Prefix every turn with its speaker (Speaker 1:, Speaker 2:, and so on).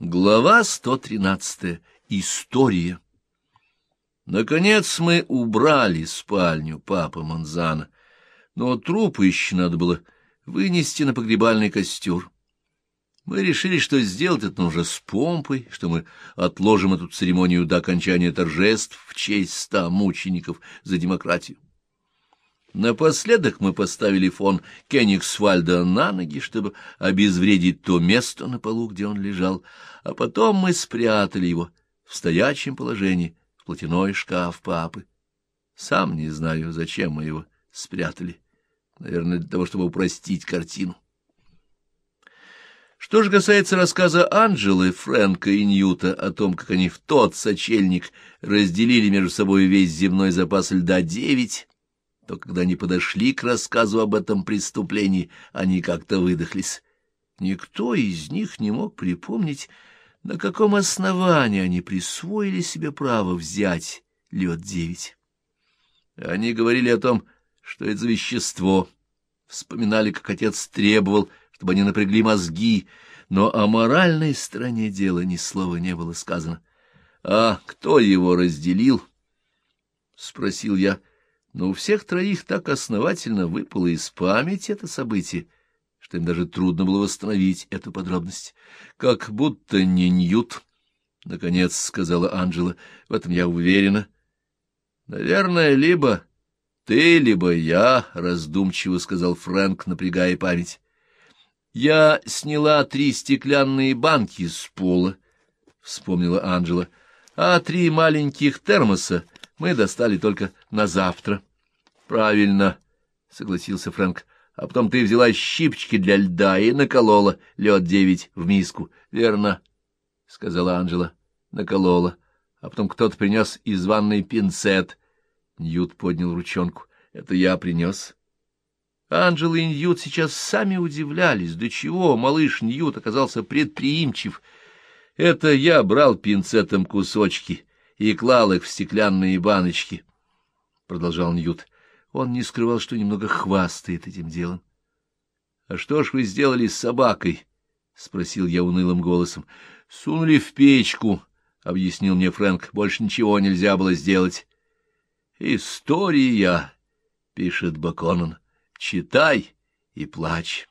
Speaker 1: Глава 113. История. Наконец мы убрали спальню папы Монзана, но трупы еще надо было вынести на погребальный костер. Мы решили, что сделать это нужно с помпой, что мы отложим эту церемонию до окончания торжеств в честь ста мучеников за демократию. Напоследок мы поставили фон Кенигсвальда на ноги, чтобы обезвредить то место на полу, где он лежал, а потом мы спрятали его в стоячем положении в платяной шкаф папы. Сам не знаю, зачем мы его спрятали. Наверное, для того, чтобы упростить картину. Что же касается рассказа Анджелы, Фрэнка и Ньюта о том, как они в тот сочельник разделили между собой весь земной запас льда девять, то когда они подошли к рассказу об этом преступлении, они как-то выдохлись. Никто из них не мог припомнить, на каком основании они присвоили себе право взять лед-девять. Они говорили о том, что это за вещество, вспоминали, как отец требовал, чтобы они напрягли мозги, но о моральной стороне дела ни слова не было сказано. — А кто его разделил? — спросил я. — но у всех троих так основательно выпало из памяти это событие, что им даже трудно было восстановить эту подробность. Как будто не Ньют, — наконец сказала Анджела, — в этом я уверена. — Наверное, либо ты, либо я, — раздумчиво сказал Фрэнк, напрягая память. — Я сняла три стеклянные банки с пола, — вспомнила Анджела, — а три маленьких термоса — мы достали только на завтра. — Правильно, — согласился Фрэнк. — А потом ты взяла щипчики для льда и наколола лед девять в миску. — Верно, — сказала Анжела. — Наколола. А потом кто-то принес из ванной пинцет. Ньют поднял ручонку. — Это я принес. Анжела и Ньют сейчас сами удивлялись, до чего малыш Ньют оказался предприимчив. Это я брал пинцетом кусочки и клал их в стеклянные баночки, — продолжал Ньют. Он не скрывал, что немного хвастает этим делом. — А что ж вы сделали с собакой? — спросил я унылым голосом. — Сунули в печку, — объяснил мне Фрэнк. — Больше ничего нельзя было сделать. — История, — пишет Баконон. — Читай и плачь.